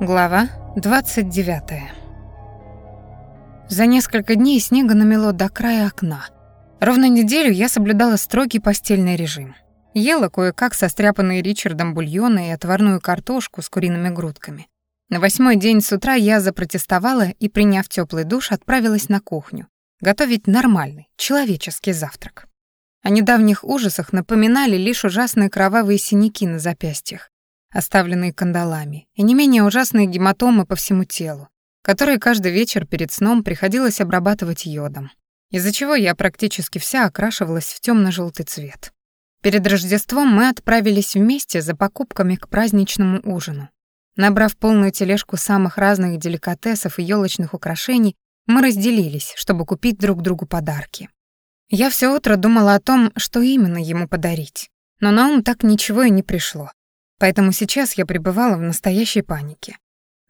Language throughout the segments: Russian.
Глава 29. За несколько дней снега намело до края окна. Ровно неделю я соблюдала строгий постельный режим. Ела кое-как состряпанные Ричардом бульоны и отварную картошку с куриными грудками. На восьмой день с утра я запротестовала и, приняв теплый душ, отправилась на кухню готовить нормальный, человеческий завтрак. О недавних ужасах напоминали лишь ужасные кровавые синяки на запястьях, оставленные кандалами, и не менее ужасные гематомы по всему телу, которые каждый вечер перед сном приходилось обрабатывать йодом, из-за чего я практически вся окрашивалась в темно желтый цвет. Перед Рождеством мы отправились вместе за покупками к праздничному ужину. Набрав полную тележку самых разных деликатесов и елочных украшений, мы разделились, чтобы купить друг другу подарки. Я все утро думала о том, что именно ему подарить, но на ум так ничего и не пришло. Поэтому сейчас я пребывала в настоящей панике.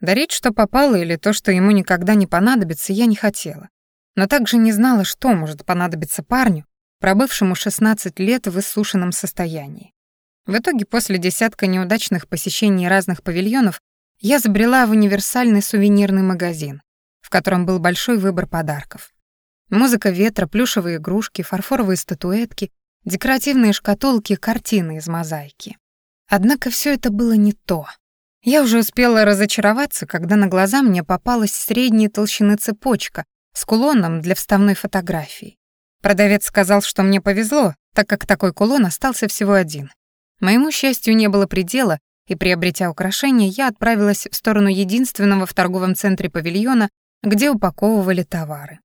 Дарить, что попало, или то, что ему никогда не понадобится, я не хотела. Но также не знала, что может понадобиться парню, пробывшему 16 лет в иссушенном состоянии. В итоге, после десятка неудачных посещений разных павильонов, я забрела в универсальный сувенирный магазин, в котором был большой выбор подарков. Музыка ветра, плюшевые игрушки, фарфоровые статуэтки, декоративные шкатулки, картины из мозаики. Однако все это было не то. Я уже успела разочароваться, когда на глаза мне попалась средней толщины цепочка с кулоном для вставной фотографии. Продавец сказал, что мне повезло, так как такой кулон остался всего один. Моему счастью не было предела, и, приобретя украшение, я отправилась в сторону единственного в торговом центре павильона, где упаковывали товары.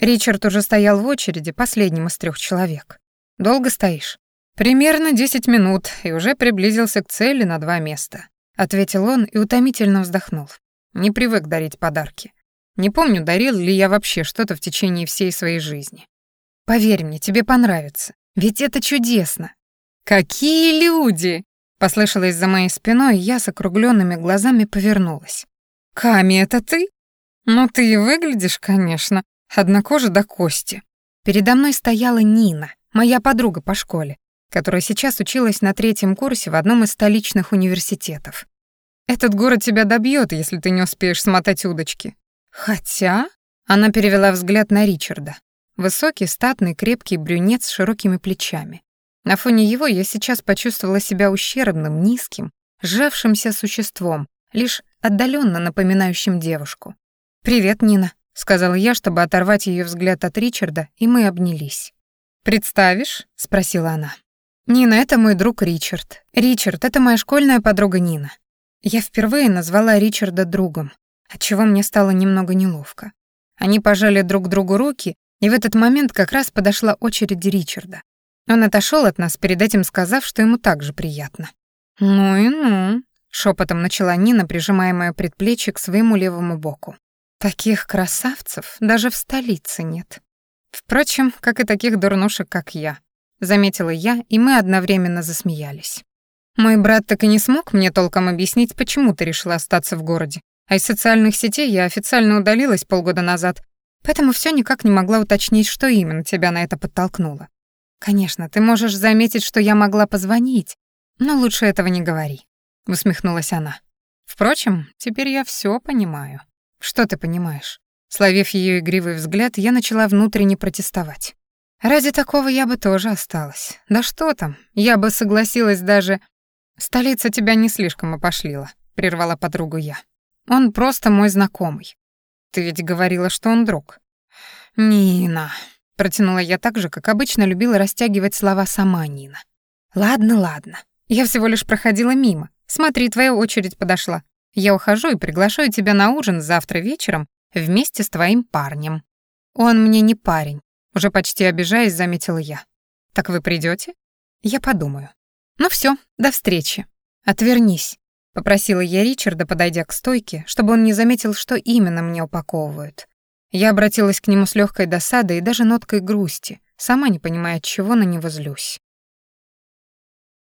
Ричард уже стоял в очереди, последним из трех человек. «Долго стоишь?» «Примерно десять минут, и уже приблизился к цели на два места», — ответил он и утомительно вздохнул. «Не привык дарить подарки. Не помню, дарил ли я вообще что-то в течение всей своей жизни. Поверь мне, тебе понравится, ведь это чудесно». «Какие люди!» — послышалось за моей спиной, и я с округленными глазами повернулась. «Ками, это ты?» «Ну ты и выглядишь, конечно, однокожа до кости». Передо мной стояла Нина, моя подруга по школе, которая сейчас училась на третьем курсе в одном из столичных университетов. «Этот город тебя добьет, если ты не успеешь смотать удочки». «Хотя...» — она перевела взгляд на Ричарда. Высокий, статный, крепкий брюнет с широкими плечами. На фоне его я сейчас почувствовала себя ущербным, низким, сжавшимся существом, лишь отдаленно напоминающим девушку. «Привет, Нина», — сказала я, чтобы оторвать ее взгляд от Ричарда, и мы обнялись. «Представишь?» — спросила она. «Нина, это мой друг Ричард. Ричард — это моя школьная подруга Нина». Я впервые назвала Ричарда другом, отчего мне стало немного неловко. Они пожали друг другу руки, и в этот момент как раз подошла очередь Ричарда. Он отошел от нас, перед этим сказав, что ему также приятно. «Ну и ну», — шепотом начала Нина, прижимая моё предплечье к своему левому боку. «Таких красавцев даже в столице нет. Впрочем, как и таких дурнушек, как я», — заметила я, и мы одновременно засмеялись. «Мой брат так и не смог мне толком объяснить, почему ты решила остаться в городе. А из социальных сетей я официально удалилась полгода назад, поэтому все никак не могла уточнить, что именно тебя на это подтолкнуло. Конечно, ты можешь заметить, что я могла позвонить, но лучше этого не говори», — усмехнулась она. «Впрочем, теперь я все понимаю». «Что ты понимаешь?» Словив ее игривый взгляд, я начала внутренне протестовать. Ради такого я бы тоже осталась. Да что там, я бы согласилась даже... Столица тебя не слишком опошлила, прервала подругу я. Он просто мой знакомый. Ты ведь говорила, что он друг. Нина, протянула я так же, как обычно любила растягивать слова сама Нина. Ладно, ладно. Я всего лишь проходила мимо. Смотри, твоя очередь подошла. Я ухожу и приглашаю тебя на ужин завтра вечером вместе с твоим парнем. Он мне не парень, уже почти обижаясь, заметила я. Так вы придете? Я подумаю. Ну все, до встречи. Отвернись, попросила я Ричарда, подойдя к стойке, чтобы он не заметил, что именно мне упаковывают. Я обратилась к нему с легкой досадой и даже ноткой грусти, сама не понимая, от чего на него злюсь.